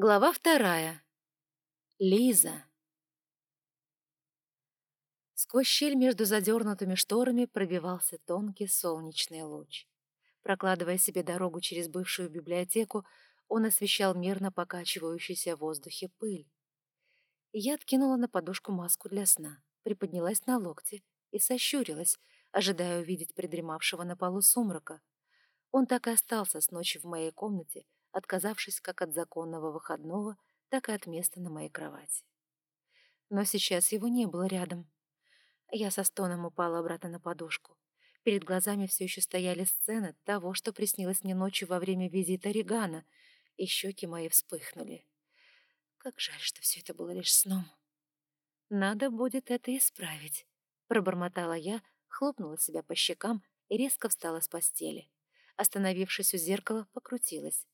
Глава вторая. Лиза. Сквозь щель между задернутыми шторами пробивался тонкий солнечный луч. Прокладывая себе дорогу через бывшую библиотеку, он освещал мерно покачивающуюся в воздухе пыль. Я откинула на подушку маску для сна, приподнялась на локте и сощурилась, ожидая увидеть придремавшего на полу сумрака. Он так и остался с ночи в моей комнате, отказавшись как от законного выходного, так и от места на моей кровати. Но сейчас его не было рядом. Я со стоном упала обратно на подушку. Перед глазами все еще стояли сцены того, что приснилось мне ночью во время визита Регана, и щеки мои вспыхнули. Как жаль, что все это было лишь сном. Надо будет это исправить, пробормотала я, хлопнула себя по щекам и резко встала с постели. Остановившись у зеркала, покрутилась.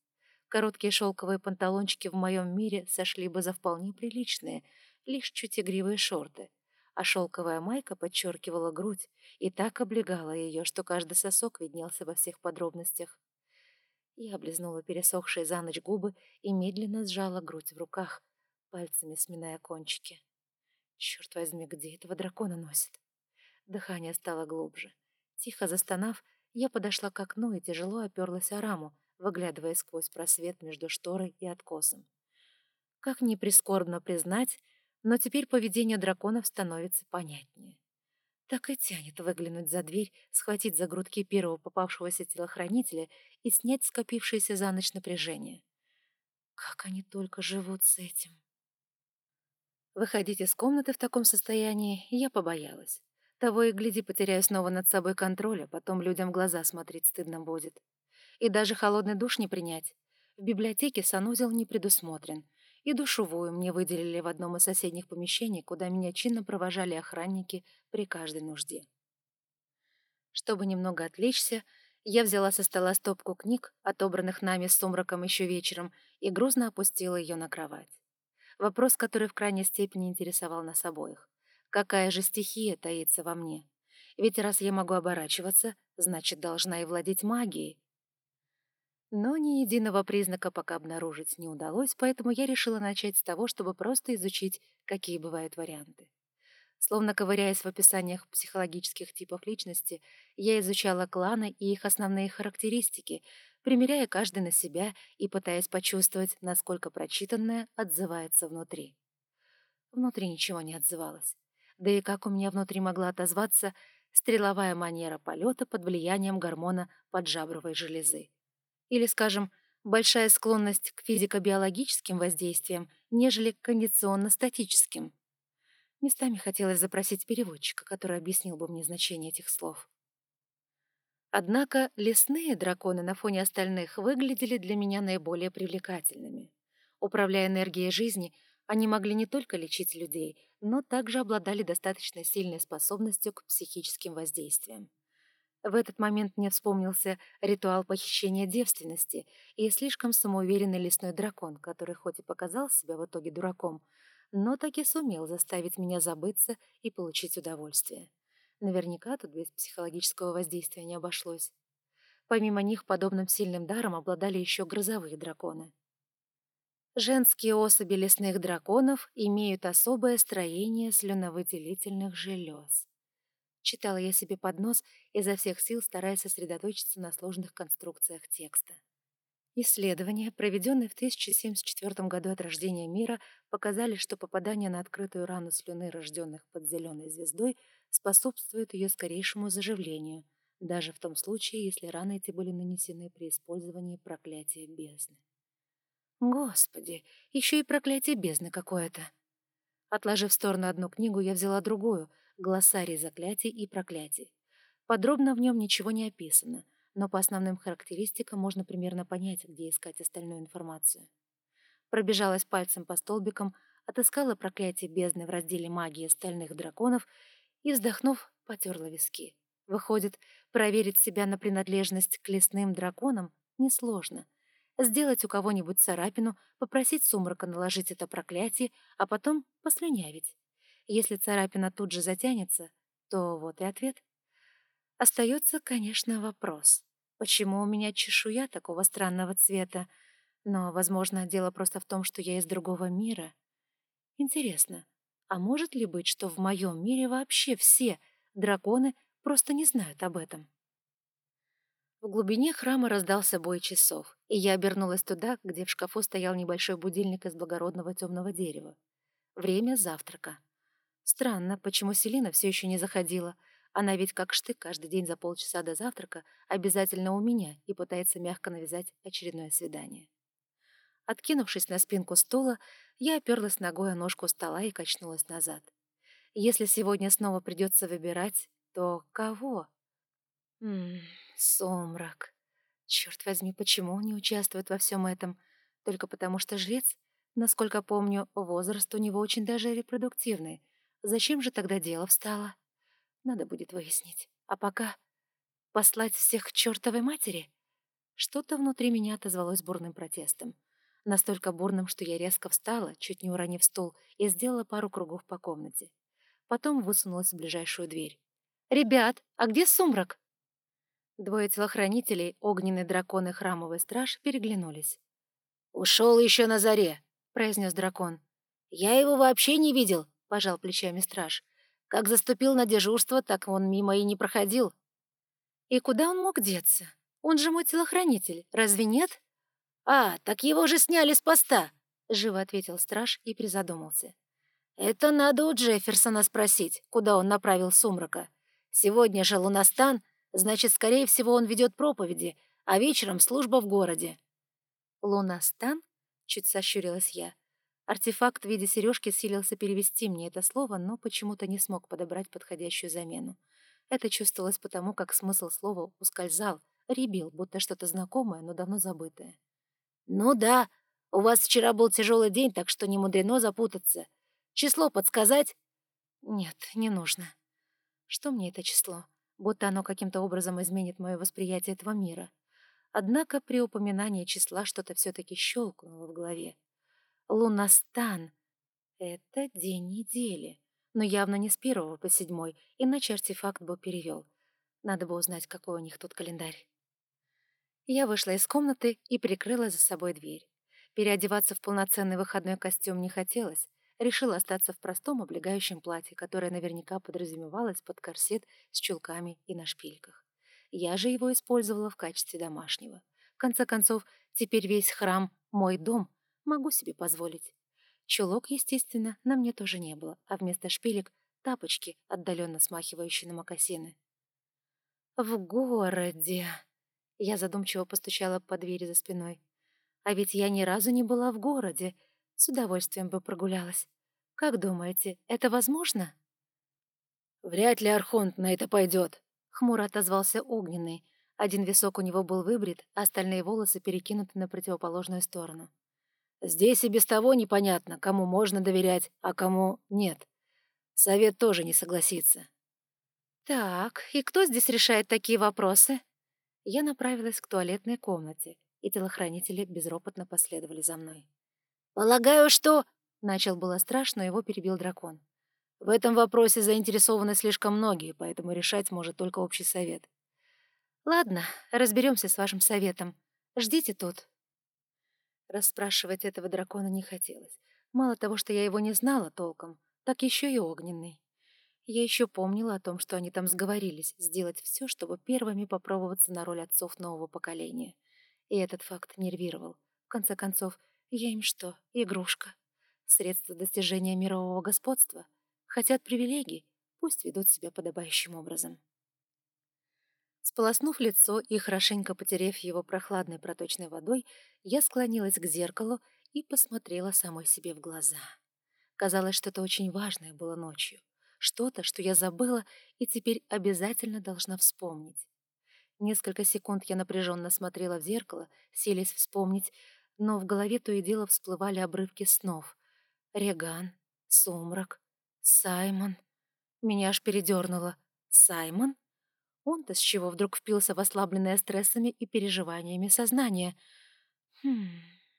Короткие шелковые панталончики в моем мире сошли бы за вполне приличные, лишь чуть игривые шорты, а шелковая майка подчеркивала грудь и так облегала ее, что каждый сосок виднелся во всех подробностях. Я облизнула пересохшие за ночь губы и медленно сжала грудь в руках, пальцами сминая кончики. Черт возьми, где этого дракона носит? Дыхание стало глубже. Тихо застонав, я подошла к окну и тяжело оперлась о раму, выглядывая сквозь просвет между шторой и откосом. Как ни прискорбно признать, но теперь поведение драконов становится понятнее. Так и тянет выглянуть за дверь, схватить за грудки первого попавшегося телохранителя и снять скопившееся за ночь напряжение. Как они только живут с этим. Выходить из комнаты в таком состоянии я побоялась. Того и гляди, потеряю снова над собой контроль, а потом людям в глаза смотреть стыдно будет и даже холодный душ не принять. В библиотеке санузел не предусмотрен, и душевую мне выделили в одном из соседних помещений, куда меня чинно провожали охранники при каждой нужде. Чтобы немного отвлечься, я взяла со стола стопку книг, отобранных нами с сумраком еще вечером, и грузно опустила ее на кровать. Вопрос, который в крайней степени интересовал нас обоих. Какая же стихия таится во мне? Ведь раз я могу оборачиваться, значит, должна и владеть магией. Но ни единого признака пока обнаружить не удалось, поэтому я решила начать с того, чтобы просто изучить, какие бывают варианты. Словно ковыряясь в описаниях психологических типов личности, я изучала кланы и их основные характеристики, примеряя каждый на себя и пытаясь почувствовать, насколько прочитанное отзывается внутри. Внутри ничего не отзывалось. Да и как у меня внутри могла отозваться стреловая манера полета под влиянием гормона поджабровой железы. Или, скажем, большая склонность к физико-биологическим воздействиям, нежели к кондиционно-статическим. Местами хотелось запросить переводчика, который объяснил бы мне значение этих слов. Однако лесные драконы на фоне остальных выглядели для меня наиболее привлекательными. Управляя энергией жизни, они могли не только лечить людей, но также обладали достаточно сильной способностью к психическим воздействиям. В этот момент мне вспомнился ритуал похищения девственности и слишком самоуверенный лесной дракон, который хоть и показал себя в итоге дураком, но таки сумел заставить меня забыться и получить удовольствие. Наверняка тут без психологического воздействия не обошлось. Помимо них, подобным сильным даром обладали еще грозовые драконы. Женские особи лесных драконов имеют особое строение слюновыделительных желез. Читала я себе под нос, изо всех сил стараясь сосредоточиться на сложных конструкциях текста. Исследования, проведенные в 1074 году от рождения мира, показали, что попадание на открытую рану слюны рожденных под зеленой звездой способствует ее скорейшему заживлению, даже в том случае, если раны эти были нанесены при использовании проклятия бездны. Господи, еще и проклятие бездны какое-то. Отложив в сторону одну книгу, я взяла другую — глоссарий заклятий и проклятий. Подробно в нем ничего не описано, но по основным характеристикам можно примерно понять, где искать остальную информацию. Пробежалась пальцем по столбикам, отыскала проклятие бездны в разделе магии стальных драконов и, вздохнув, потерла виски. Выходит, проверить себя на принадлежность к лесным драконам несложно. Сделать у кого-нибудь царапину, попросить сумрака наложить это проклятие, а потом послюнявить. Если царапина тут же затянется, то вот и ответ. Остается, конечно, вопрос. Почему у меня чешуя такого странного цвета? Но, возможно, дело просто в том, что я из другого мира. Интересно, а может ли быть, что в моем мире вообще все драконы просто не знают об этом? В глубине храма раздался бой часов, и я обернулась туда, где в шкафу стоял небольшой будильник из благородного темного дерева. Время завтрака. Странно, почему Селина все еще не заходила. Она ведь как штык каждый день за полчаса до завтрака обязательно у меня и пытается мягко навязать очередное свидание. Откинувшись на спинку стула, я оперлась ногой о ножку стола и качнулась назад. Если сегодня снова придется выбирать, то кого? Ммм, сумрак. Черт возьми, почему он не участвует во всем этом? Только потому что жрец? Насколько помню, возраст у него очень даже репродуктивный. Зачем же тогда дело встало? Надо будет выяснить. А пока послать всех к чертовой матери? Что-то внутри меня отозвалось бурным протестом. Настолько бурным, что я резко встала, чуть не уронив стул, и сделала пару кругов по комнате. Потом высунулась в ближайшую дверь. «Ребят, а где сумрак?» Двое телохранителей, огненный дракон и храмовый страж, переглянулись. «Ушел еще на заре», — произнес дракон. «Я его вообще не видел», — пожал плечами страж. «Как заступил на дежурство, так он мимо и не проходил». «И куда он мог деться? Он же мой телохранитель, разве нет?» «А, так его же сняли с поста», — живо ответил страж и призадумался. «Это надо у Джефферсона спросить, куда он направил сумрака. Сегодня же Лунастан, значит, скорее всего, он ведет проповеди, а вечером служба в городе». «Лунастан?» — чуть сощурилась я. Артефакт в виде сережки силился перевести мне это слово, но почему-то не смог подобрать подходящую замену. Это чувствовалось потому, как смысл слова ускользал, ребил, будто что-то знакомое, но давно забытое. «Ну да, у вас вчера был тяжелый день, так что не мудрено запутаться. Число подсказать?» «Нет, не нужно. Что мне это число? Будто оно каким-то образом изменит мое восприятие этого мира. Однако при упоминании числа что-то все-таки щелкнуло в голове. Лунастан — это день недели, но явно не с первого по седьмой, иначе артефакт бы перевел. Надо бы узнать, какой у них тут календарь. Я вышла из комнаты и прикрыла за собой дверь. Переодеваться в полноценный выходной костюм не хотелось. Решила остаться в простом облегающем платье, которое наверняка подразумевалось под корсет с чулками и на шпильках. Я же его использовала в качестве домашнего. В конце концов, теперь весь храм — мой дом, могу себе позволить. Чулок, естественно, на мне тоже не было, а вместо шпилек — тапочки, отдаленно смахивающие на мокасины. «В городе», я задумчиво постучала по двери за спиной. А ведь я ни разу не была в городе. С удовольствием бы прогулялась. Как думаете, это возможно? Вряд ли Архонт на это пойдет, хмуро отозвался Огненный. Один висок у него был выбрит, а остальные волосы перекинуты на противоположную сторону. Здесь и без того непонятно, кому можно доверять, а кому нет. Совет тоже не согласится. Так, и кто здесь решает такие вопросы? Я направилась к туалетной комнате, и телохранители безропотно последовали за мной. «Полагаю, что...» — начал было страшно, его перебил дракон. «В этом вопросе заинтересованы слишком многие, поэтому решать может только общий совет». «Ладно, разберемся с вашим советом. Ждите тут». Расспрашивать этого дракона не хотелось. Мало того, что я его не знала толком, так еще и огненный. Я еще помнила о том, что они там сговорились сделать все, чтобы первыми попробоваться на роль отцов нового поколения. И этот факт нервировал. В конце концов, я им что, игрушка? Средство достижения мирового господства? Хотят привилегий? Пусть ведут себя подобающим образом. Сполоснув лицо и хорошенько потерев его прохладной проточной водой, я склонилась к зеркалу и посмотрела самой себе в глаза. Казалось, что-то очень важное было ночью что-то, что я забыла и теперь обязательно должна вспомнить. Несколько секунд я напряженно смотрела в зеркало, селись вспомнить, но в голове то и дело всплывали обрывки снов. Реган, Сумрак, Саймон. Меня аж передернуло. Саймон? Он-то с чего вдруг впился в ослабленное стрессами и переживаниями сознание? Хм,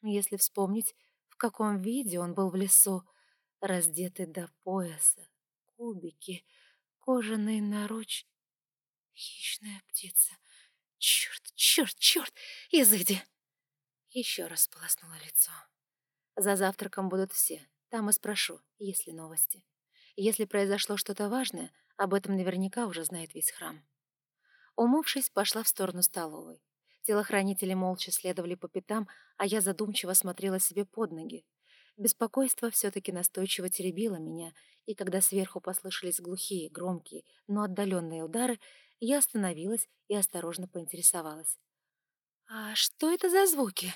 если вспомнить, в каком виде он был в лесу, раздетый до пояса, кубики, кожаный наруч. Хищная птица. Черт, черт, черт, изыди! Еще раз сполоснула лицо. За завтраком будут все. Там и спрошу, есть ли новости. Если произошло что-то важное, об этом наверняка уже знает весь храм. Умывшись, пошла в сторону столовой. Телохранители молча следовали по пятам, а я задумчиво смотрела себе под ноги. Беспокойство все-таки настойчиво теребило меня, и когда сверху послышались глухие, громкие, но отдаленные удары, я остановилась и осторожно поинтересовалась. «А что это за звуки?»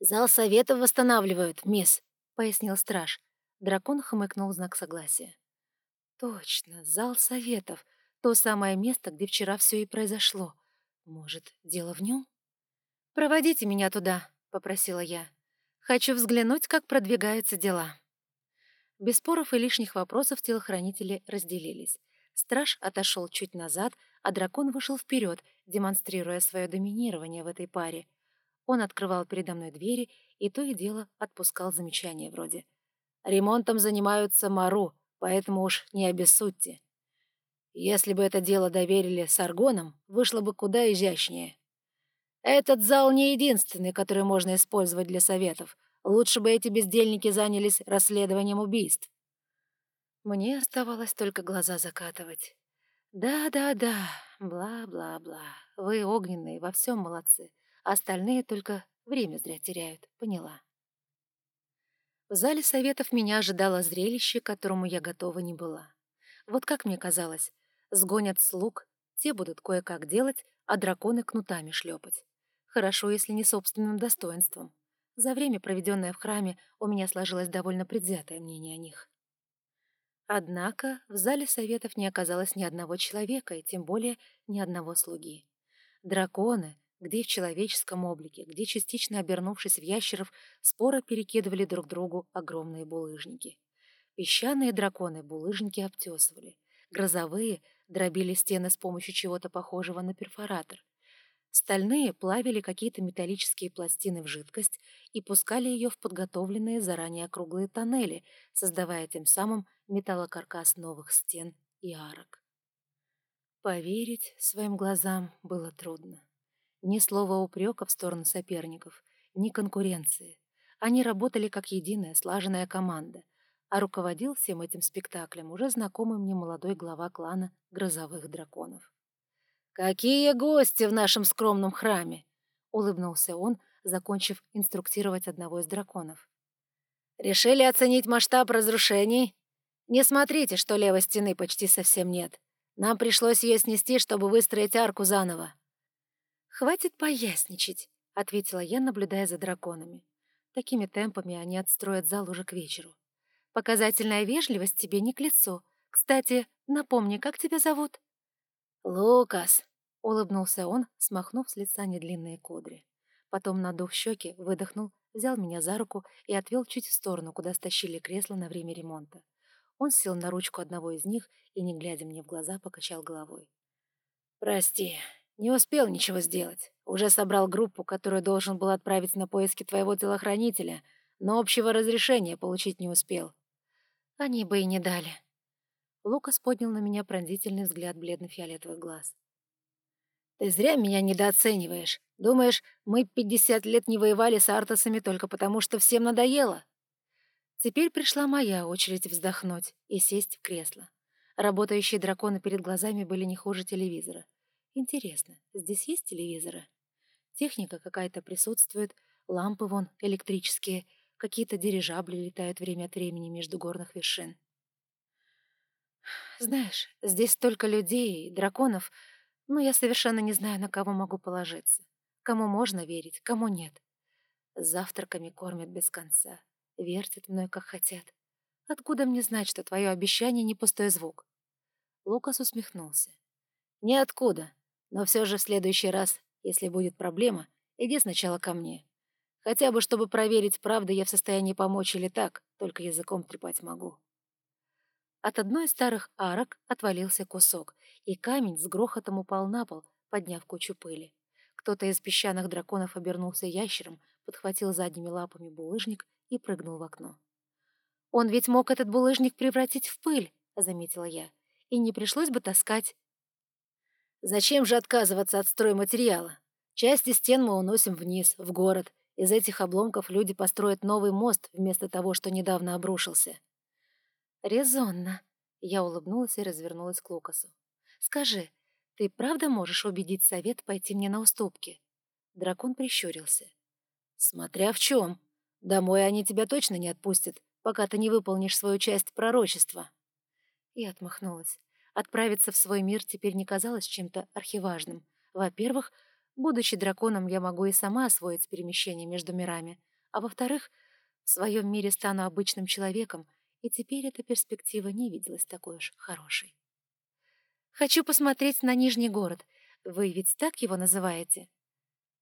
«Зал советов восстанавливают, мисс», — пояснил страж. Дракон хмыкнул знак согласия. «Точно, зал советов. То самое место, где вчера все и произошло. Может, дело в нем?» «Проводите меня туда», — попросила я. «Хочу взглянуть, как продвигаются дела». Без споров и лишних вопросов телохранители разделились. Страж отошел чуть назад, а дракон вышел вперед, демонстрируя свое доминирование в этой паре — он открывал передо мной двери и то и дело отпускал замечания вроде «Ремонтом занимаются Мару, поэтому уж не обессудьте. Если бы это дело доверили Саргонам, вышло бы куда изящнее. Этот зал не единственный, который можно использовать для советов. Лучше бы эти бездельники занялись расследованием убийств». Мне оставалось только глаза закатывать. «Да-да-да, бла-бла-бла. Вы огненные, во всем молодцы. Остальные только время зря теряют, поняла. В зале советов меня ожидало зрелище, к которому я готова не была. Вот как мне казалось, сгонят слуг, те будут кое-как делать, а драконы кнутами шлепать. Хорошо, если не собственным достоинством. За время, проведенное в храме, у меня сложилось довольно предвзятое мнение о них. Однако в зале советов не оказалось ни одного человека, и тем более ни одного слуги. Драконы, где в человеческом облике, где, частично обернувшись в ящеров, споро перекидывали друг другу огромные булыжники. Песчаные драконы булыжники обтесывали, грозовые дробили стены с помощью чего-то похожего на перфоратор. Стальные плавили какие-то металлические пластины в жидкость и пускали ее в подготовленные заранее округлые тоннели, создавая тем самым металлокаркас новых стен и арок. Поверить своим глазам было трудно. Ни слова упрека в сторону соперников, ни конкуренции. Они работали как единая, слаженная команда, а руководил всем этим спектаклем уже знакомый мне молодой глава клана грозовых драконов. «Какие гости в нашем скромном храме!» — улыбнулся он, закончив инструктировать одного из драконов. «Решили оценить масштаб разрушений? Не смотрите, что левой стены почти совсем нет. Нам пришлось ее снести, чтобы выстроить арку заново. «Хватит поясничать», — ответила я, наблюдая за драконами. Такими темпами они отстроят зал уже к вечеру. «Показательная вежливость тебе не к лицу. Кстати, напомни, как тебя зовут?» «Лукас», — улыбнулся он, смахнув с лица недлинные кудри. Потом, надув щеки, выдохнул, взял меня за руку и отвел чуть в сторону, куда стащили кресло на время ремонта. Он сел на ручку одного из них и, не глядя мне в глаза, покачал головой. «Прости, не успел ничего сделать. Уже собрал группу, которую должен был отправить на поиски твоего телохранителя, но общего разрешения получить не успел. Они бы и не дали. Лукас поднял на меня пронзительный взгляд бледно-фиолетовых глаз. «Ты зря меня недооцениваешь. Думаешь, мы пятьдесят лет не воевали с артасами только потому, что всем надоело?» Теперь пришла моя очередь вздохнуть и сесть в кресло. Работающие драконы перед глазами были не хуже телевизора. Интересно, здесь есть телевизоры? Техника какая-то присутствует, лампы вон электрические, какие-то дирижабли летают время от времени между горных вершин. Знаешь, здесь столько людей, драконов, но я совершенно не знаю, на кого могу положиться. Кому можно верить, кому нет. Завтраками кормят без конца, вертят мной, как хотят. Откуда мне знать, что твое обещание не пустой звук? Лукас усмехнулся. Ниоткуда. Но все же в следующий раз, если будет проблема, иди сначала ко мне. Хотя бы, чтобы проверить, правда я в состоянии помочь или так, только языком трепать могу. От одной из старых арок отвалился кусок, и камень с грохотом упал на пол, подняв кучу пыли. Кто-то из песчаных драконов обернулся ящером, подхватил задними лапами булыжник и прыгнул в окно. «Он ведь мог этот булыжник превратить в пыль», — заметила я, — «и не пришлось бы таскать». Зачем же отказываться от стройматериала? Части стен мы уносим вниз, в город, Из этих обломков люди построят новый мост вместо того, что недавно обрушился. «Резонно», — я улыбнулась и развернулась к Лукасу. «Скажи, ты правда можешь убедить совет пойти мне на уступки?» Дракон прищурился. «Смотря в чем. Домой они тебя точно не отпустят, пока ты не выполнишь свою часть пророчества». И отмахнулась. Отправиться в свой мир теперь не казалось чем-то архиважным. Во-первых, будучи драконом, я могу и сама освоить перемещение между мирами. А во-вторых, в своем мире стану обычным человеком, и теперь эта перспектива не виделась такой уж хорошей. «Хочу посмотреть на Нижний город. Вы ведь так его называете?»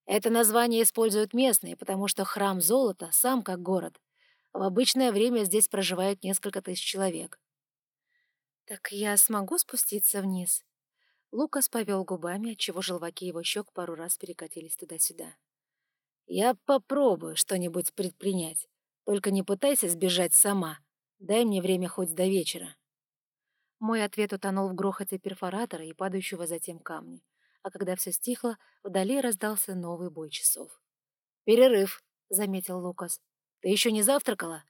Это название используют местные, потому что храм золота сам как город. В обычное время здесь проживает несколько тысяч человек. «Так я смогу спуститься вниз?» Лукас повел губами, отчего желваки его щек пару раз перекатились туда-сюда. «Я попробую что-нибудь предпринять. Только не пытайся сбежать сама. Дай мне время хоть до вечера». Мой ответ утонул в грохоте перфоратора и падающего затем камня а когда все стихло, вдали раздался новый бой часов. «Перерыв», — заметил Лукас. «Ты еще не завтракала?»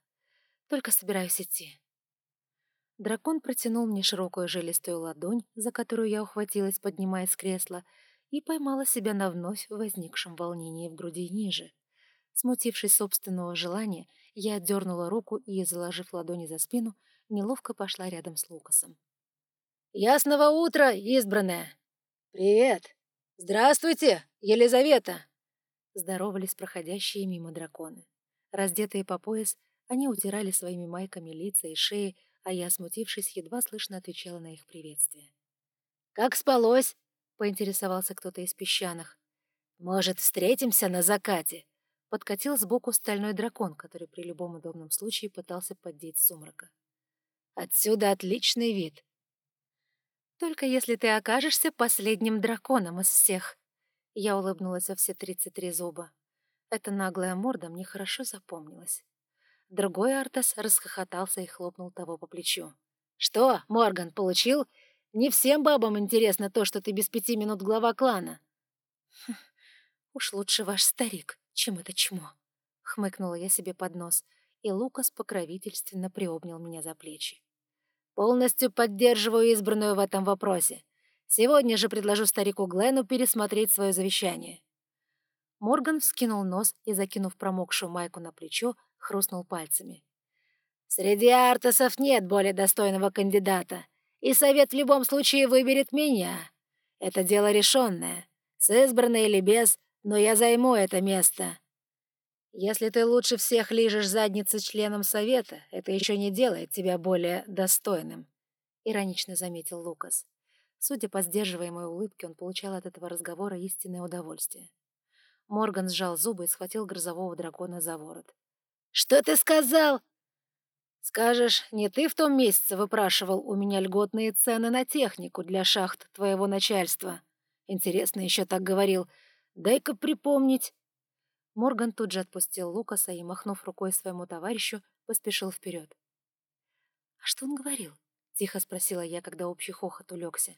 «Только собираюсь идти». Дракон протянул мне широкую жилистую ладонь, за которую я ухватилась, поднимаясь с кресла, и поймала себя на вновь возникшем волнении в груди ниже. Смутившись собственного желания, я отдернула руку и, заложив ладони за спину, неловко пошла рядом с Лукасом. «Ясного утра, избранная!» «Привет! Здравствуйте, Елизавета!» Здоровались проходящие мимо драконы. Раздетые по пояс, они утирали своими майками лица и шеи, а я, смутившись, едва слышно отвечала на их приветствие. «Как спалось?» — поинтересовался кто-то из песчаных. «Может, встретимся на закате?» Подкатил сбоку стальной дракон, который при любом удобном случае пытался поддеть сумрака. «Отсюда отличный вид. Только если ты окажешься последним драконом из всех. Я улыбнулась во все тридцать три зуба. Эта наглая морда мне хорошо запомнилась. Другой Артас расхохотался и хлопнул того по плечу. «Что, Морган, получил? Не всем бабам интересно то, что ты без пяти минут глава клана». «Хм, «Уж лучше ваш старик, чем это чмо», — хмыкнула я себе под нос, и Лукас покровительственно приобнял меня за плечи. Полностью поддерживаю избранную в этом вопросе. Сегодня же предложу старику Глену пересмотреть свое завещание». Морган вскинул нос и, закинув промокшую майку на плечо, хрустнул пальцами. «Среди артасов нет более достойного кандидата, и совет в любом случае выберет меня. Это дело решенное, с избранной или без, но я займу это место. Если ты лучше всех лижешь задницы членам совета, это еще не делает тебя более достойным», — иронично заметил Лукас. Судя по сдерживаемой улыбке, он получал от этого разговора истинное удовольствие. Морган сжал зубы и схватил грозового дракона за ворот. «Что ты сказал?» «Скажешь, не ты в том месяце выпрашивал у меня льготные цены на технику для шахт твоего начальства?» Интересно, еще так говорил. Дай-ка припомнить. Морган тут же отпустил Лукаса и, махнув рукой своему товарищу, поспешил вперед. «А что он говорил?» — тихо спросила я, когда общий хохот улегся.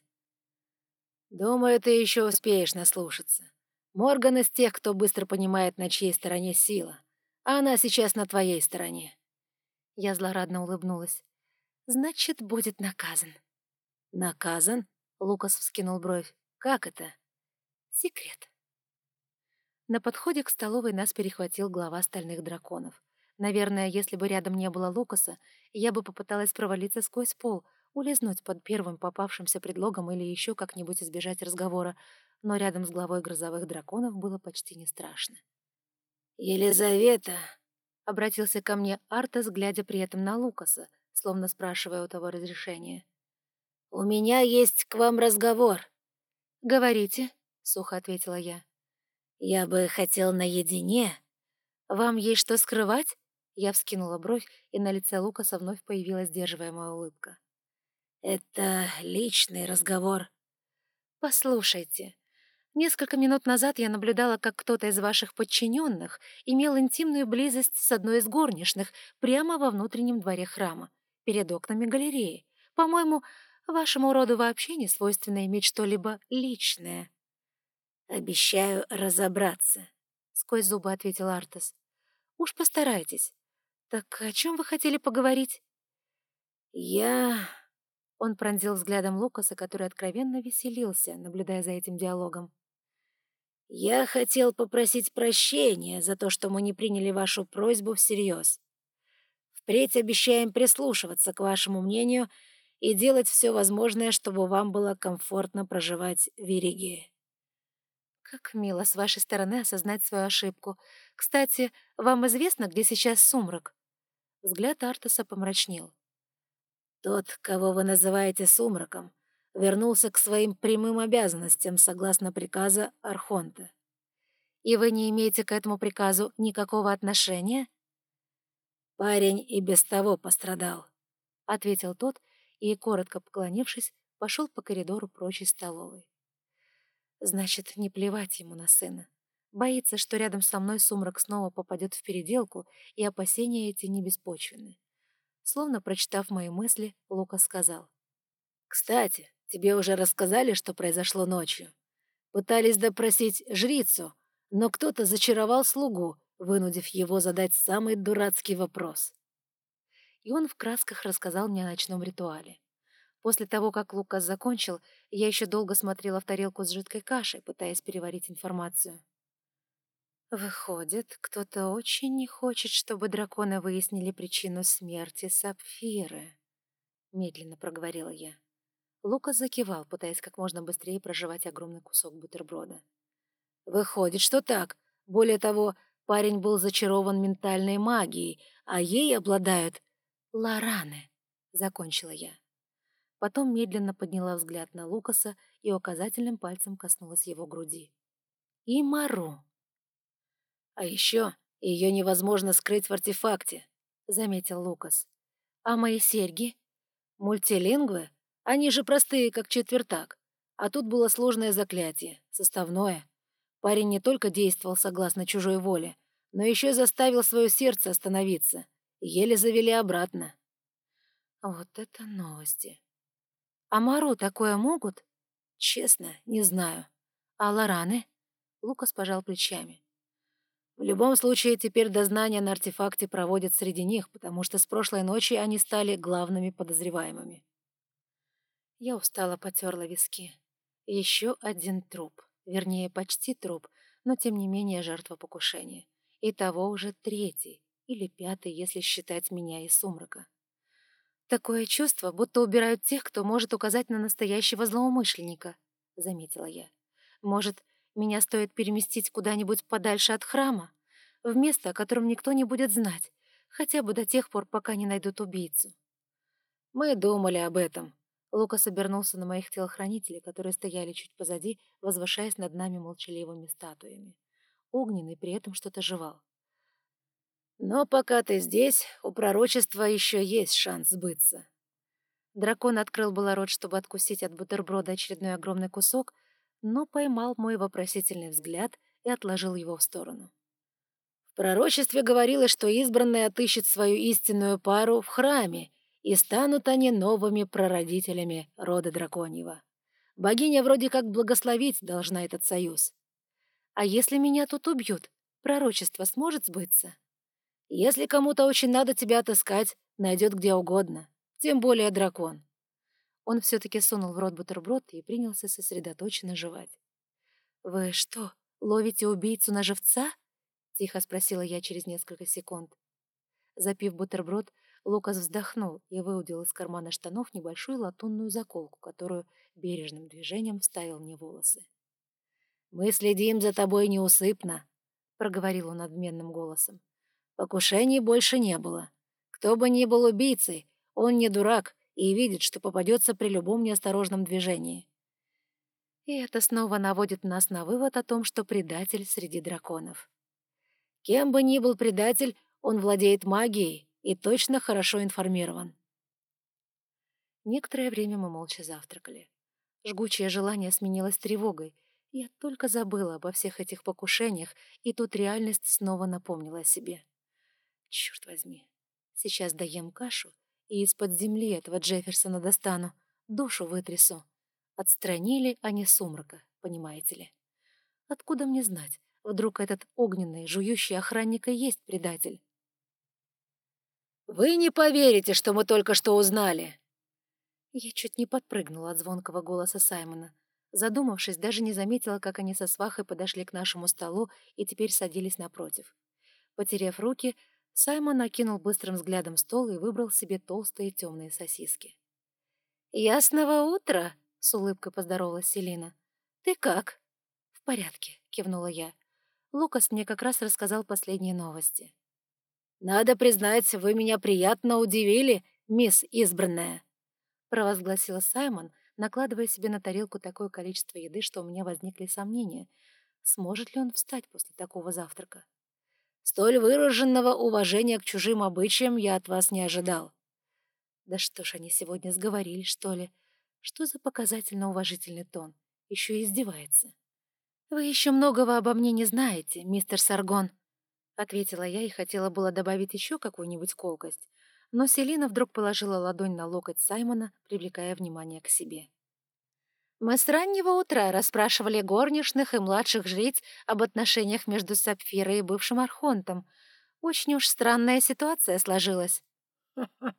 «Думаю, ты еще успеешь наслушаться. Морган из тех, кто быстро понимает, на чьей стороне сила. А она сейчас на твоей стороне». Я злорадно улыбнулась. «Значит, будет наказан». «Наказан?» — Лукас вскинул бровь. «Как это?» «Секрет». На подходе к столовой нас перехватил глава стальных драконов. Наверное, если бы рядом не было Лукаса, я бы попыталась провалиться сквозь пол, улизнуть под первым попавшимся предлогом или еще как-нибудь избежать разговора, но рядом с главой грозовых драконов было почти не страшно. «Елизавета!» — обратился ко мне Артас, глядя при этом на Лукаса, словно спрашивая у того разрешения. «У меня есть к вам разговор». «Говорите», — сухо ответила я. «Я бы хотел наедине». «Вам есть что скрывать?» Я вскинула бровь, и на лице Лукаса вновь появилась сдерживаемая улыбка. «Это личный разговор». «Послушайте, несколько минут назад я наблюдала, как кто-то из ваших подчиненных имел интимную близость с одной из горничных прямо во внутреннем дворе храма, перед окнами галереи. По-моему, вашему роду вообще не свойственно иметь что-либо личное». «Обещаю разобраться», — сквозь зубы ответил Артас. Уж постарайтесь. Так о чем вы хотели поговорить? Я... Он пронзил взглядом Лукаса, который откровенно веселился, наблюдая за этим диалогом. «Я хотел попросить прощения за то, что мы не приняли вашу просьбу всерьез. Впредь обещаем прислушиваться к вашему мнению и делать все возможное, чтобы вам было комфортно проживать в Вериге». «Как мило с вашей стороны осознать свою ошибку. Кстати, вам известно, где сейчас сумрак?» Взгляд Артаса помрачнел. «Тот, кого вы называете сумраком, вернулся к своим прямым обязанностям согласно приказа Архонта». «И вы не имеете к этому приказу никакого отношения?» «Парень и без того пострадал», — ответил тот и, коротко поклонившись, пошел по коридору прочь из столовой. Значит, не плевать ему на сына. Боится, что рядом со мной сумрак снова попадет в переделку, и опасения эти не беспочвены. Словно прочитав мои мысли, Лука сказал. «Кстати, тебе уже рассказали, что произошло ночью? Пытались допросить жрицу, но кто-то зачаровал слугу, вынудив его задать самый дурацкий вопрос. И он в красках рассказал мне о ночном ритуале. После того, как Лукас закончил, я еще долго смотрела в тарелку с жидкой кашей, пытаясь переварить информацию. Выходит, кто-то очень не хочет, чтобы драконы выяснили причину смерти Сапфиры. Медленно проговорила я. Лукас закивал, пытаясь как можно быстрее проживать огромный кусок бутерброда. «Выходит, что так. Более того, Парень был зачарован ментальной магией, а ей обладают лораны, — закончила я. Потом медленно подняла взгляд на Лукаса и указательным пальцем коснулась его груди. И Мару. А еще ее невозможно скрыть в артефакте, — заметил Лукас. А мои серьги? Мультилингвы? Они же простые, как четвертак. А тут было сложное заклятие, составное. Парень не только действовал согласно чужой воле, но еще заставил свое сердце остановиться. Еле завели обратно. Вот это новости. А Мару такое могут? Честно, не знаю. А Лораны? Лукас пожал плечами. В любом случае, теперь дознание на артефакте проводят среди них, потому что с прошлой ночи они стали главными подозреваемыми. Я устало потерла виски. Еще один труп. Вернее, почти труп, но тем не менее жертва покушения. И того уже третий, или пятый, если считать меня и сумрака. Такое чувство, будто убирают тех, кто может указать на настоящего злоумышленника, — заметила я. Может, меня стоит переместить куда-нибудь подальше от храма, в место, о котором никто не будет знать, хотя бы до тех пор, пока не найдут убийцу. Мы думали об этом. Лукас обернулся на моих телохранителей, которые стояли чуть позади, возвышаясь над нами молчаливыми статуями. Огненный при этом что-то жевал. «Но пока ты здесь, у пророчества еще есть шанс сбыться». Дракон открыл было рот, чтобы откусить от бутерброда очередной огромный кусок, но поймал мой вопросительный взгляд и отложил его в сторону. В пророчестве говорилось, что избранный отыщет свою истинную пару в храме, и станут они новыми прародителями рода драконьего. Богиня вроде как благословить должна этот союз. А если меня тут убьют, пророчество сможет сбыться? Если кому-то очень надо тебя отыскать, найдет где угодно. Тем более дракон. Он все-таки сунул в рот бутерброд и принялся сосредоточенно жевать. «Вы что, ловите убийцу на живца?» — тихо спросила я через несколько секунд. Запив бутерброд, Лукас вздохнул и выудил из кармана штанов небольшую латунную заколку, которую бережным движением вставил мне волосы. «Мы следим за тобой неусыпно», — проговорил он надменным голосом. «Покушений больше не было. Кто бы ни был убийцей, он не дурак и видит, что попадется при любом неосторожном движении». И это снова наводит нас на вывод о том, что предатель среди драконов. Кем бы ни был предатель, он владеет магией и точно хорошо информирован. Некоторое время мы молча завтракали. Жгучее желание сменилось тревогой — я только забыла обо всех этих покушениях, и тут реальность снова напомнила о себе. Черт возьми, сейчас доем кашу и из-под земли этого Джефферсона достану, душу вытрясу. Отстранили, не сумрака, понимаете ли. Откуда мне знать? Вдруг этот огненный, жующий охранник и есть предатель? «Вы не поверите, что мы только что узнали!» Я чуть не подпрыгнула от звонкого голоса Саймона. Задумавшись, даже не заметила, как они со свахой подошли к нашему столу и теперь садились напротив. Потерев руки, Саймон накинул быстрым взглядом стол и выбрал себе толстые темные сосиски. «Ясного утра!» — с улыбкой поздоровалась Селина. «Ты как?» «В порядке», — кивнула я. Лукас мне как раз рассказал последние новости. «Надо признать, вы меня приятно удивили, мисс избранная», — провозгласила Саймон, накладывая себе на тарелку такое количество еды, что у меня возникли сомнения, сможет ли он встать после такого завтрака. «Столь выраженного уважения к чужим обычаям я от вас не ожидал». Да что ж они сегодня сговорились, что ли? Что за показательно уважительный тон? Еще и издевается. «Вы еще многого обо мне не знаете, мистер Саргон», Ответила я и хотела было добавить еще какую-нибудь колкость, но Селина вдруг положила ладонь на локоть Саймона, привлекая внимание к себе. Мы с раннего утра расспрашивали горничных и младших жриц об отношениях между Сапфирой и бывшим Архонтом. Очень уж странная ситуация сложилась.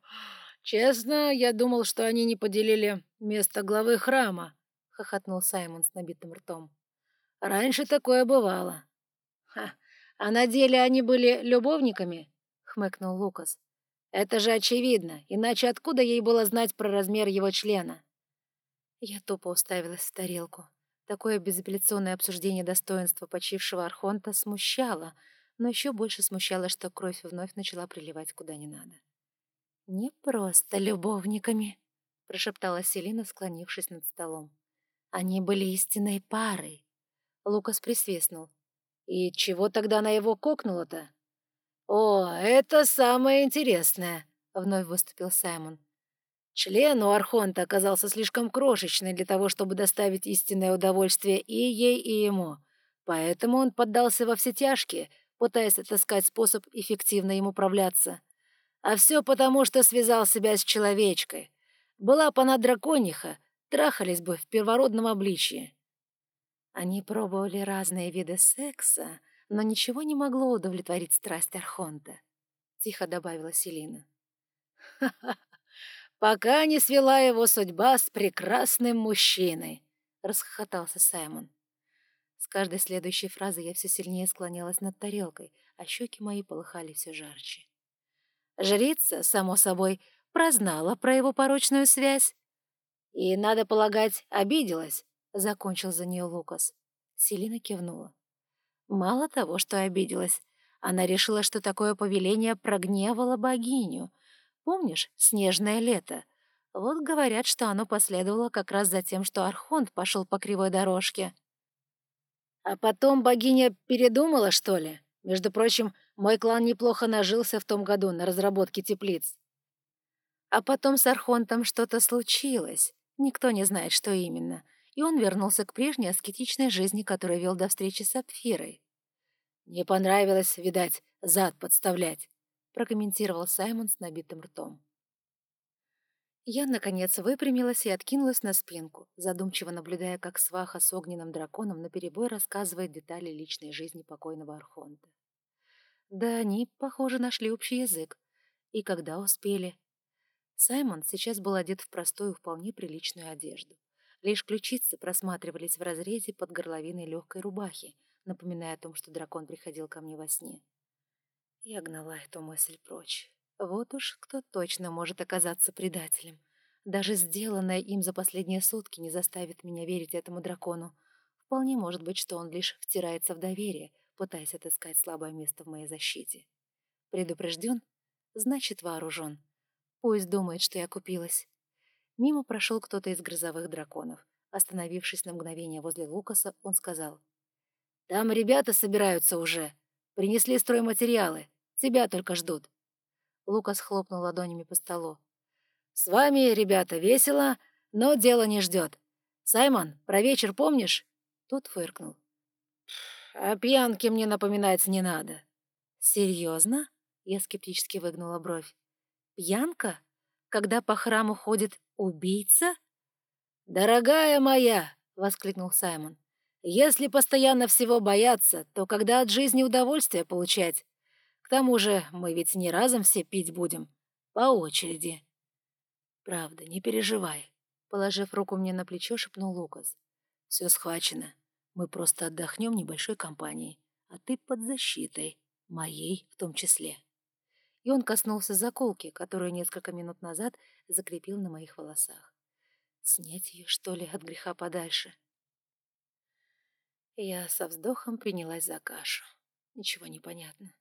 «Честно, я думал, что они не поделили место главы храма», — хохотнул Саймон с набитым ртом. «Раньше такое бывало». «Ха, «А на деле они были любовниками?» — хмыкнул Лукас. «Это же очевидно, иначе откуда ей было знать про размер его члена?» Я тупо уставилась в тарелку. Такое безапелляционное обсуждение достоинства почившего Архонта смущало, но еще больше смущало, что кровь вновь начала приливать куда не надо. «Не просто любовниками», — прошептала Селина, склонившись над столом. «Они были истинной парой». Лукас присвистнул. И чего тогда она его кокнула-то? «О, это самое интересное», — вновь выступил Саймон. Член у Архонта оказался слишком крошечный для того, чтобы доставить истинное удовольствие и ей, и ему. Поэтому он поддался во все тяжкие, пытаясь отыскать способ эффективно им управляться. А все потому, что связал себя с человечкой. Была бы она дракониха, трахались бы в первородном обличье. Они пробовали разные виды секса, но ничего не могло удовлетворить страсть Архонта, — тихо добавила Селина. «Ха-ха! Пока не свела его судьба с прекрасным мужчиной!» — расхохотался Саймон. С каждой следующей фразой я все сильнее склонялась над тарелкой, а щеки мои полыхали все жарче. Жрица, само собой, прознала про его порочную связь. И, надо полагать, обиделась, — закончил за нее Лукас. Селина кивнула. Мало того, что обиделась, она решила, что такое повеление прогневало богиню. Помнишь, снежное лето? Вот говорят, что оно последовало как раз за тем, что Архонт пошел по кривой дорожке. А потом богиня передумала, что ли? Между прочим, мой клан неплохо нажился в том году на разработке теплиц. А потом с Архонтом что-то случилось. Никто не знает, что именно и он вернулся к прежней аскетичной жизни, которую вел до встречи с Апфирой. «Не понравилось, видать, зад подставлять», — прокомментировал Саймон с набитым ртом. Я, наконец, выпрямилась и откинулась на спинку, задумчиво наблюдая, как сваха с огненным драконом наперебой рассказывает детали личной жизни покойного Архонта. Да, они, похоже, нашли общий язык. И когда успели? Саймон сейчас был одет в простую, вполне приличную одежду. Лишь ключицы просматривались в разрезе под горловиной легкой рубахи, напоминая о том, что дракон приходил ко мне во сне. Я гнала эту мысль прочь. Вот уж кто точно может оказаться предателем. Даже сделанное им за последние сутки не заставит меня верить этому дракону. Вполне может быть, что он лишь втирается в доверие, пытаясь отыскать слабое место в моей защите. Предупрежден, значит вооружен. Пусть думает, что я купилась. Мимо прошел кто-то из грозовых драконов. Остановившись на мгновение возле Лукаса, он сказал. «Там ребята собираются уже. Принесли стройматериалы. Тебя только ждут». Лукас хлопнул ладонями по столу. «С вами, ребята, весело, но дело не ждет. Саймон, про вечер помнишь?» Тот фыркнул. «О пьянке мне напоминать не надо». «Серьезно?» Я скептически выгнула бровь. «Пьянка? Когда по храму ходит убийца?» «Дорогая моя!» — воскликнул Саймон. Если постоянно всего бояться, то когда от жизни удовольствие получать? К тому же мы ведь не разом все пить будем, по очереди. Правда, не переживай. Положив руку мне на плечо, шепнул Лукас. Все схвачено. Мы просто отдохнем небольшой компанией, а ты под защитой, моей в том числе. И он коснулся заколки, которую несколько минут назад закрепил на моих волосах. Снять ее, что ли, от греха подальше? Я со вздохом принялась за кашу. Ничего не понятно.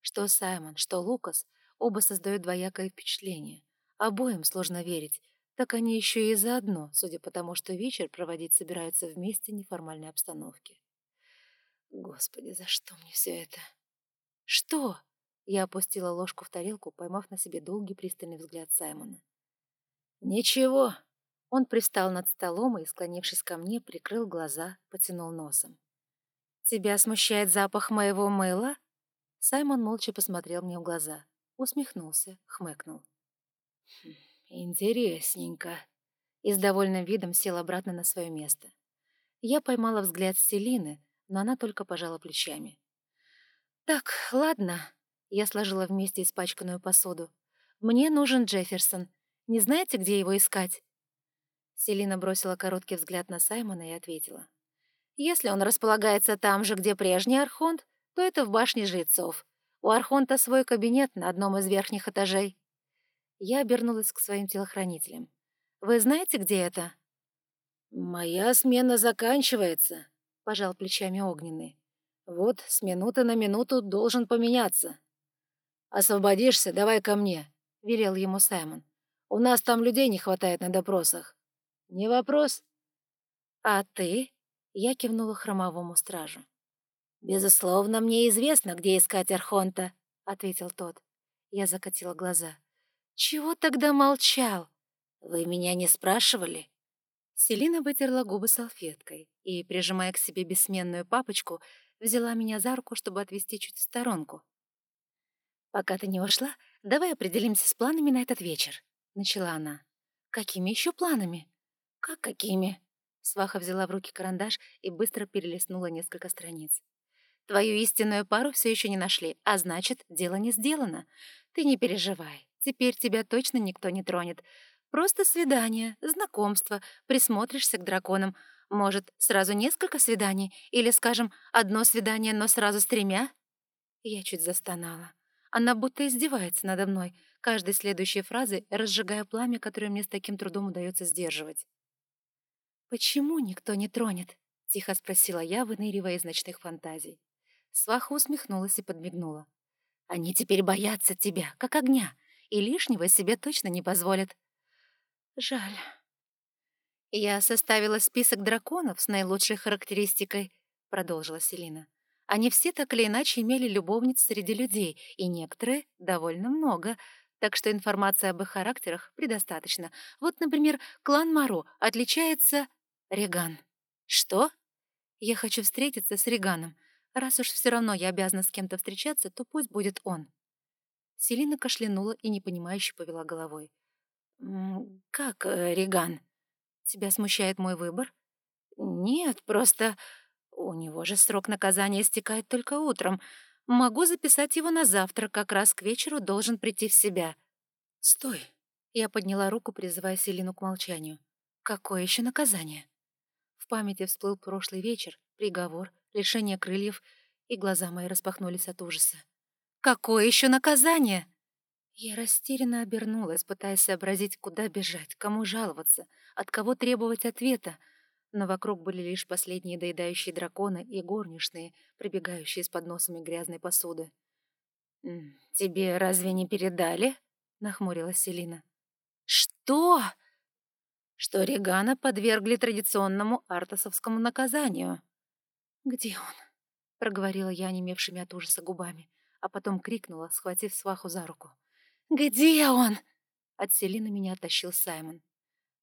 Что Саймон, что Лукас оба создают двоякое впечатление. Обоим сложно верить, так они еще и заодно, судя по тому, что вечер проводить собираются вместе в неформальной обстановке. Господи, за что мне все это? Что? Я опустила ложку в тарелку, поймав на себе долгий пристальный взгляд Саймона. Ничего, он пристал над столом и, склонившись ко мне, прикрыл глаза, потянул носом. «Тебя смущает запах моего мыла?» Саймон молча посмотрел мне в глаза, усмехнулся, хмыкнул. «Хм, «Интересненько». И с довольным видом сел обратно на свое место. Я поймала взгляд Селины, но она только пожала плечами. «Так, ладно». Я сложила вместе испачканную посуду. «Мне нужен Джефферсон. Не знаете, где его искать?» Селина бросила короткий взгляд на Саймона и ответила. «Если он располагается там же, где прежний Архонт, то это в башне жрецов. У Архонта свой кабинет на одном из верхних этажей». Я обернулась к своим телохранителям. «Вы знаете, где это?» «Моя смена заканчивается», — пожал плечами Огненный. «Вот с минуты на минуту должен поменяться». «Освободишься, давай ко мне», — велел ему Саймон. «У нас там людей не хватает на допросах». «Не вопрос». «А ты?» — я кивнула хромовому стражу. «Безусловно, мне известно, где искать Архонта», — ответил тот. Я закатила глаза. «Чего тогда молчал? Вы меня не спрашивали?» Селина вытерла губы салфеткой и, прижимая к себе бессменную папочку, взяла меня за руку, чтобы отвести чуть в сторонку. «Пока ты не ушла, давай определимся с планами на этот вечер», — начала она. «Какими еще планами?» «Как какими?» Сваха взяла в руки карандаш и быстро перелистнула несколько страниц. «Твою истинную пару все еще не нашли, а значит, дело не сделано. Ты не переживай, теперь тебя точно никто не тронет. Просто свидание, знакомство, присмотришься к драконам. Может, сразу несколько свиданий? Или, скажем, одно свидание, но сразу с тремя?» Я чуть застонала. Она будто издевается надо мной, каждой следующей фразой разжигая пламя, которое мне с таким трудом удается сдерживать. «Почему никто не тронет?» — тихо спросила я, выныривая из ночных фантазий. Сваха усмехнулась и подмигнула. «Они теперь боятся тебя, как огня, и лишнего себе точно не позволят». «Жаль». «Я составила список драконов с наилучшей характеристикой», — продолжила Селина. «Они все так или иначе имели любовниц среди людей, и некоторые — довольно много, так что информации об их характерах предостаточно. Вот, например, клан Маро отличается Реган. Что? Я хочу встретиться с Реганом. Раз уж все равно я обязана с кем-то встречаться, то пусть будет он. Селина кашлянула и непонимающе повела головой. «Как, э, Реган? Тебя смущает мой выбор?» «Нет, просто... У него же срок наказания истекает только утром. Могу записать его на завтра, как раз к вечеру должен прийти в себя». «Стой!» Я подняла руку, призывая Селину к молчанию. «Какое еще наказание?» В памяти всплыл прошлый вечер, приговор, лишение крыльев, и глаза мои распахнулись от ужаса. «Какое еще наказание?» Я растерянно обернулась, пытаясь сообразить, куда бежать, кому жаловаться, от кого требовать ответа, но вокруг были лишь последние доедающие драконы и горничные, прибегающие с подносами грязной посуды. «Тебе разве не передали?» — нахмурилась Селина. «Что?» что Регана подвергли традиционному артасовскому наказанию. «Где он?» — проговорила я онемевшими от ужаса губами, а потом крикнула, схватив сваху за руку. «Где он?» От Селины меня оттащил Саймон.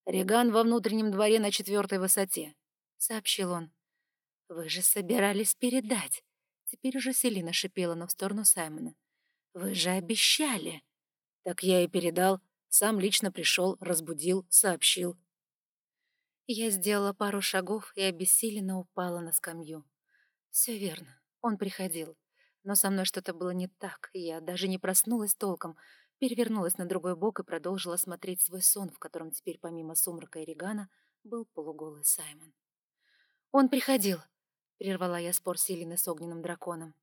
«Реган во внутреннем дворе на четвертой высоте», — сообщил он. «Вы же собирались передать». Теперь уже Селина шипела, но в сторону Саймона. «Вы же обещали». «Так я и передал. Сам лично пришел, разбудил, сообщил. Я сделала пару шагов и обессиленно упала на скамью. Все верно, он приходил. Но со мной что-то было не так, и я даже не проснулась толком, перевернулась на другой бок и продолжила смотреть свой сон, в котором теперь помимо сумрака и Регана был полуголый Саймон. «Он приходил», — прервала я спор Селины с огненным драконом.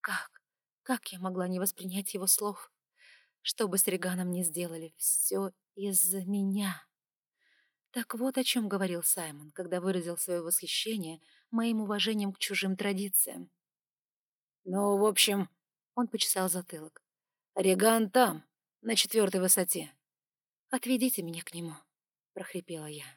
«Как? Как я могла не воспринять его слов? Что бы с Реганом ни сделали, все из-за меня». Так вот о чем говорил Саймон, когда выразил свое восхищение моим уважением к чужим традициям. «Ну, в общем...» — он почесал затылок. «Реган там, на четвертой высоте». «Отведите меня к нему», — прохрипела я.